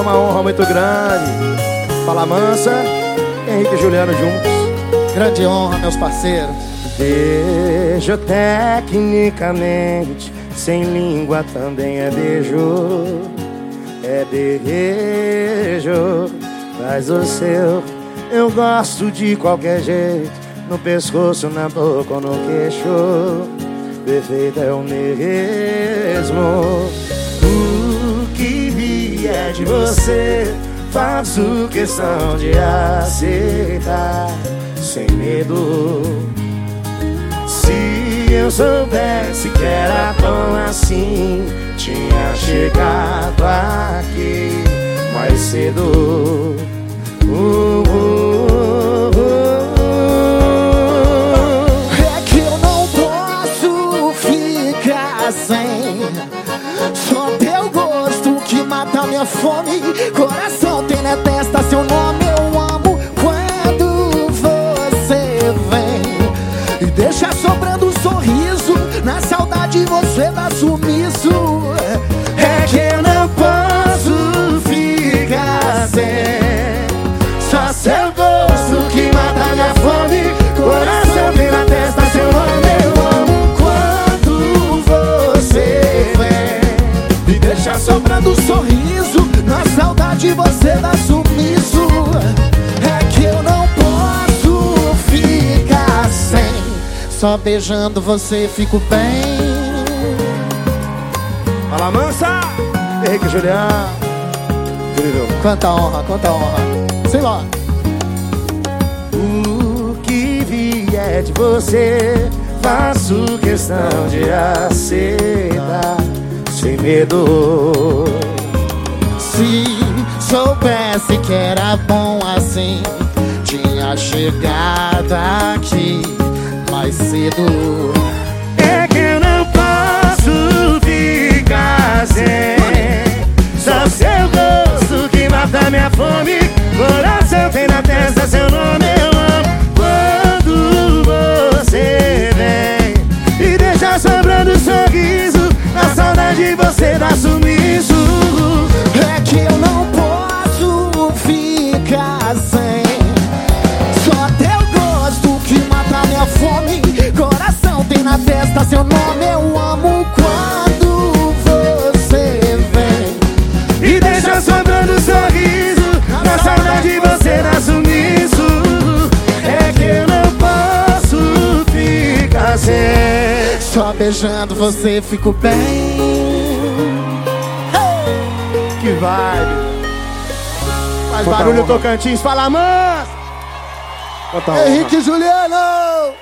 uma honra muito grande. Fala Mansa, Henrique e Juliano juntos. Grande honra, meus parceiros. Beijo tecnicamente, sem língua também é beijo. É beijo, faz o seu. Eu gosto de qualquer jeito, no pescoço, na boca ou no queixo. Perfeito é o mesmo. Vier de você, faço questão de aceitar, sem medo. Se eu soubesse que era tão assim, tinha chegado aqui mais cedo. Uh, uh, uh, É que eu não posso ficar sem. Minha fome. Coração tem na testa seu nome. Eu amo quando você vem. E deixa sobrando um sorriso. Na saudade você dá sumiço. É que eu não posso ficar sem. Só seu gosto que mata minha fome. Coração tem na testa seu nome. Eu amo quando você vem. E deixa sobrando Só beijando você fico bem Fala mansa, Henrique Juliano. Incrível. Quanta honra, quanta honra Sei lá O que vier de você, faço questão de aceitar, sem medo. Se soubesse que era bom assim Tinha chegado aqui mais cedo É que eu não posso ficar sem. Só seu gosto que mata minha fome. Coração tem na testa seu nome, eu amo quando você vem. E deixa sobrando sorriso. Na saudade você dá sumiço. Testa seu nome Eu amo quando você vem. E deixa sobrando um sorriso Na saudade você dá sumiço. É que eu não posso ficar sem. Só beijando você fico bem. Que vibe. Faz barulho Tocantins, fala mano Henrique Juliano